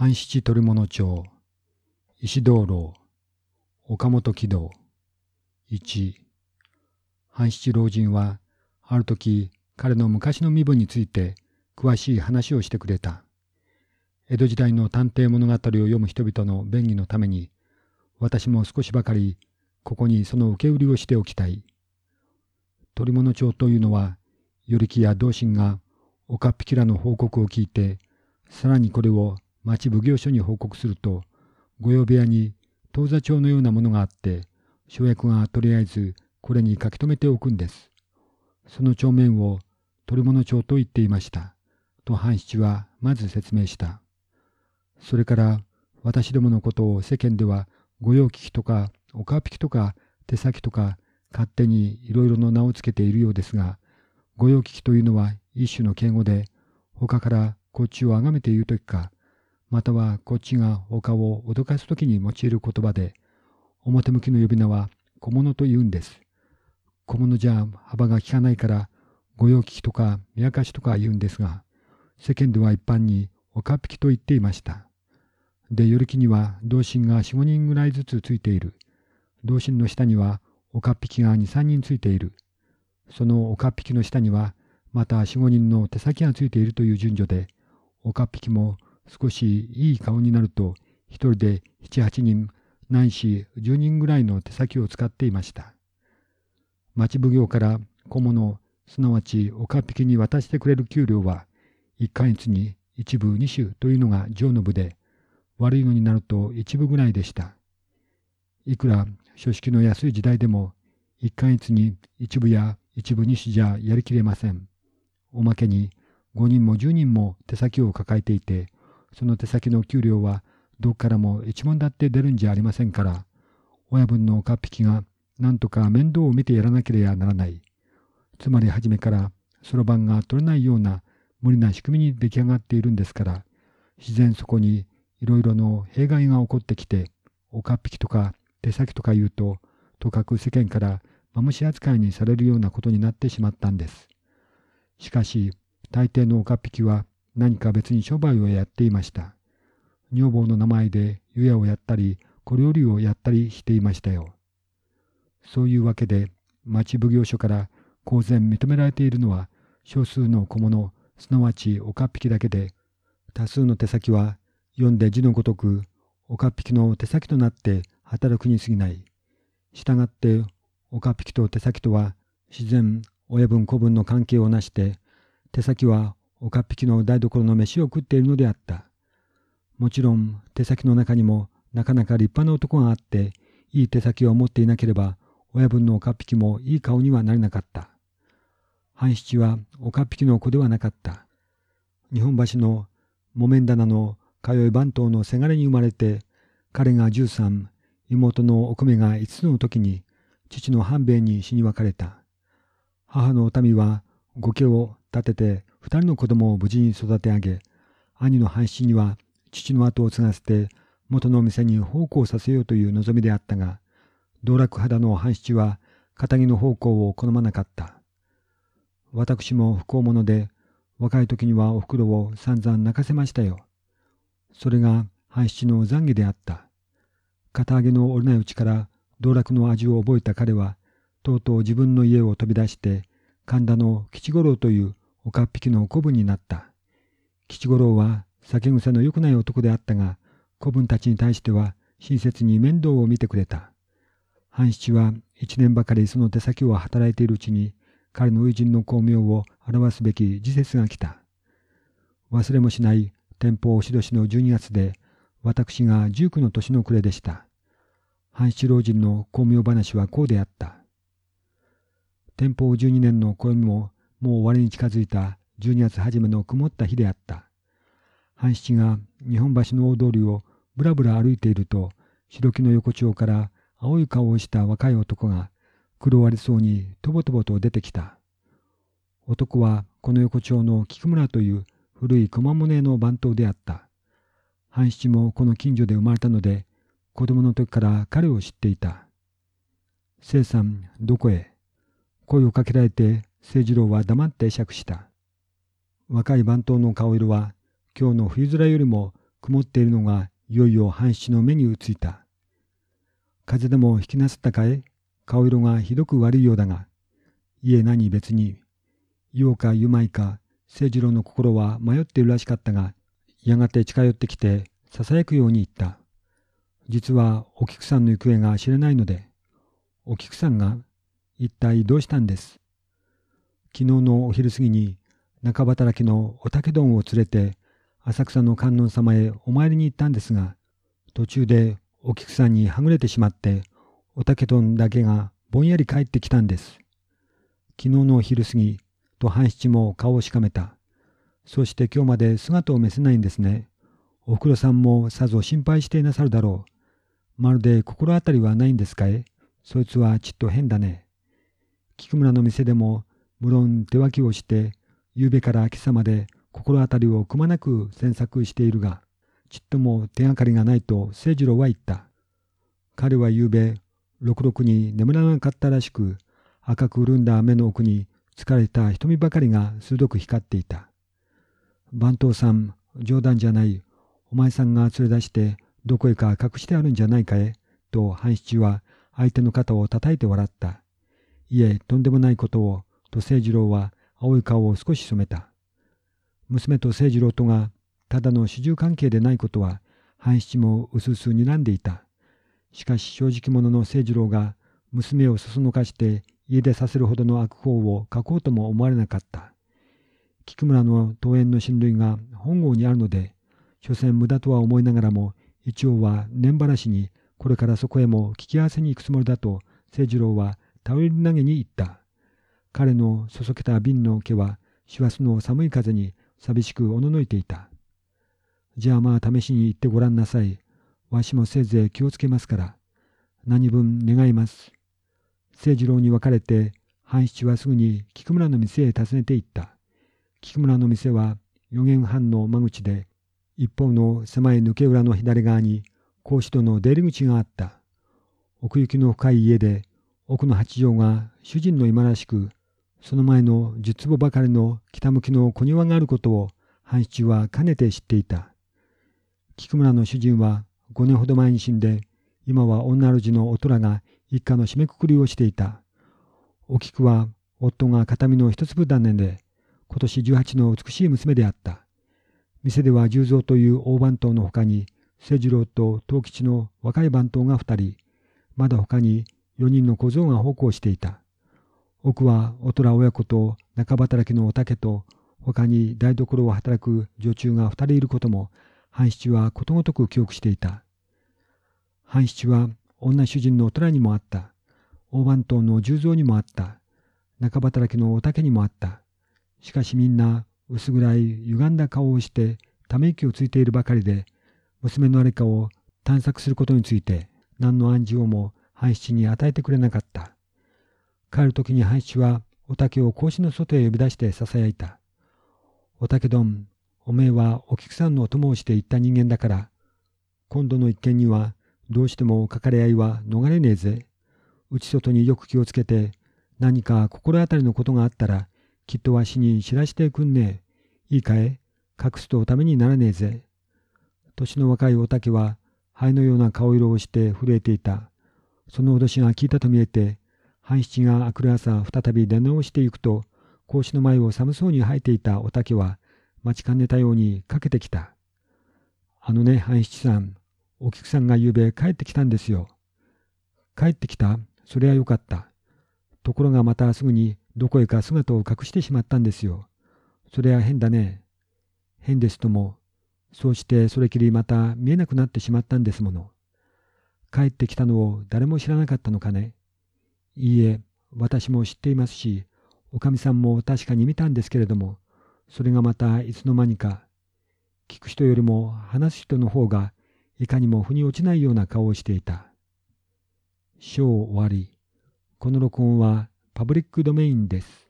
半七鳥物町石道路岡本軌道1半七老人はある時彼の昔の身分について詳しい話をしてくれた。江戸時代の探偵物語を読む人々の便宜のために私も少しばかりここにその受け売りをしておきたい。鳥物町というのは与力や同心が岡っ引きらの報告を聞いてさらにこれを町奉行所に報告すると、御用部屋に当座帳のようなものがあって、省役がとりあえずこれに書き留めておくんです。その帳面を取物帳と言っていました。と半七はまず説明した。それから私どものことを世間では御用聞きとか岡引きとか手先とか勝手にいろいろの名をつけているようですが、御用聞きというのは一種の敬語で、他からこっちを崇めて言うときか、またはこっちが他を脅かすときに用いる言葉で、表向きの呼び名は小物と言うんです。小物じゃ幅が利かないから、御用聞きとか宮かしとか言うんですが、世間では一般に岡っ引きと言っていました。で、夜木には同心が四五人ぐらいずつついている。同心の下には岡っ引きが二三人ついている。その岡っ引きの下にはまた四五人の手先がついているという順序で、岡っ引きも少しいい顔になると一人で七八人ないし十人ぐらいの手先を使っていました。町奉行から小物すなわち岡っ引きに渡してくれる給料は一ヶ月に一部二種というのが上の部で悪いのになると一部ぐらいでした。いくら書式の安い時代でも一ヶ月に一部や一部二種じゃやりきれません。おまけに5人も10人も手先を抱えていてその手先の給料はどっからも一文だって出るんじゃありませんから、親分の岡っ引きがなんとか面倒を見てやらなければならない。つまり初めからそろばんが取れないような無理な仕組みに出来上がっているんですから、自然そこにいろいろの弊害が起こってきて、岡っ引きとか手先とか言うと、とかく世間からマムシ扱いにされるようなことになってしまったんです。しかし、大抵の岡っ引きは何か別に商売をやっていました。女房の名前で湯屋をやったり、小料理をやったりしていましたよ。そういうわけで、町奉行所から公然認められているのは、少数の小物、すなわち岡っ引きだけで、多数の手先は読んで字のごとく、岡っ引きの手先となって働くに過ぎない。したがって、岡っ引きと手先とは、自然、親分子分の関係をなして、手先は岡っ引きの台所の飯を食っているのであった。もちろん手先の中にもなかなか立派な男があって、いい手先を持っていなければ、親分の岡っ引きもいい顔にはなれなかった。半七は岡っ引きの子ではなかった。日本橋の木綿棚の通い番頭のせがれに生まれて、彼が十三、妹の奥目が五つの時に、父の半兵衛に死に別れた。母のお民は御家を建てて二人の子供を無事に育て上げ、兄の半七には父の後を継がせて元の店に奉公させようという望みであったが、道楽肌の半七は片木の奉公を好まなかった。私も不幸者で、若い時にはお袋を散々泣かせましたよ。それが半七の懺悔であった。片揚げの折れないうちから道楽の味を覚えた彼は、とうとう自分の家を飛び出して、神田の吉五郎という岡っ引きの子分になった。吉五郎は酒癖の良くない男であったが、子分たちに対しては親切に面倒を見てくれた。半七は一年ばかりその手先を働いているうちに、彼の初陣の巧妙を表すべき時節が来た。忘れもしない天保おし年の12月で、私が19の年の暮れでした。半七老人の巧妙話はこうであった。天保12年の暦ももう終わりに近づいた12月初めの曇った日であった。半七が日本橋の大通りをぶらぶら歩いていると、白木の横丁から青い顔をした若い男が黒割りそうにとぼとぼと出てきた。男はこの横丁の菊村という古い駒物の番頭であった。半七もこの近所で生まれたので、子供の時から彼を知っていた。生さん、どこへ？声をかけられて清次郎は黙って釈した。若い番頭の顔色は今日の冬空よりも曇っているのがいよいよ半七の目についた。風でも引きなすったかえ顔色がひどく悪いようだが、いえ何別に、言おうか言うまいか、清次郎の心は迷っているらしかったが、やがて近寄ってきて、ささやくように言った。実はお菊さんの行方が知れないので、お菊さんが一体どうしたんです？昨日のお昼過ぎに中働きのお竹丼を連れて浅草の観音様へお参りに行ったんですが、途中でお菊さんにはぐれてしまって、お竹丼だけがぼんやり帰ってきたんです。昨日のお昼過ぎ、と半七も顔をしかめた。そして今日まで姿を見せないんですね。おふくろさんもさぞ心配していなさるだろう。まるで心当たりはないんですかえ？そいつはちっと変だね。菊村の店でも無論手分けをして夕べから今朝まで心当たりをくまなく詮索しているが、ちっとも手がかりがないと清次郎は言った。彼は夕べ、六六に眠らなかったらしく、赤く潤んだ目の奥に疲れた瞳ばかりが鋭く光っていた。番頭さん、冗談じゃない。お前さんが連れ出してどこへか隠してあるんじゃないかえ？と半七は相手の肩を叩いて笑った。いえ、とんでもないことを、と清次郎は青い顔を少し染めた。娘と清次郎とがただの主従関係でないことは半七もうすうす睨んでいた。しかし正直者の清次郎が娘をそそのかして家出させるほどの悪法を書こうとも思われなかった。菊村の桃園の親類が本郷にあるので、所詮無駄とは思いながらも、一応は年ばらしにこれからそこへも聞き合わせに行くつもりだと、清次郎は頼り投げに言った。彼の注げた瓶の毛は師走の寒い風に寂しくおののいていた。じゃあまあ試しに行ってごらんなさい。わしもせいぜい気をつけますから。何分願います。清次郎に別れて、半七はすぐに菊村の店へ訪ねて行った。菊村の店は四元半の間口で、一方の狭い抜け裏の左側に格子戸の出入り口があった。奥行きの深い家で、奥の八畳が主人の今らしく、その前の十坪ばかりの北向きの小庭があることを半七はかねて知っていた。菊村の主人は5年ほど前に死んで、今は女主のおとらが一家の締めくくりをしていた。お菊は夫が形見の一粒種で、今年18の美しい娘であった。店では十蔵という大番頭のほかに、清次郎と藤吉の若い番頭が二人、まだ他に四人の小僧が奉公していた。奥はおとら親子と中働きのお竹と、他に台所を働く女中が二人いることも、半七はことごとく記憶していた。半七は女主人のお寺にもあった。大番頭の十蔵にもあった。中働きのお竹にもあった。しかしみんな薄暗い歪んだ顔をしてため息をついているばかりで、娘のあれかを探索することについて何の暗示をも半七に与えてくれなかった。帰る時に半七はお竹を格子の外へ呼び出して囁いた。お竹どん、おめえはお菊さんのお供をして行った人間だから、今度の一件にはどうしてもかかり合いは逃れねえぜ。内外によく気をつけて、何か心当たりのことがあったら、きっとわしに知らしてくんねえ。いいかえ？隠すとためにならねえぜ。年の若いお竹は、灰のような顔色をして震えていた。その脅しが効いたと見えて、半七が明くる朝再び出直していくと、格子の前を寒そうに吐いていたお竹は、待ちかねたようにかけてきた。あのね、半七さん、お菊さんがゆうべ帰ってきたんですよ。帰ってきたそりゃよかった。ところがまたすぐにどこへか姿を隠してしまったんですよ。そりゃ変だね。変ですとも、そうしてそれきりまた見えなくなってしまったんですもの。帰ってきたのを誰も知らなかったのかね。いいえ、私も知っていますし、おかみさんも確かに見たんですけれども、それがまたいつの間にか、聞く人よりも話す人の方がいかにも腑に落ちないような顔をしていた。章終わり。この録音はパブリックドメインです。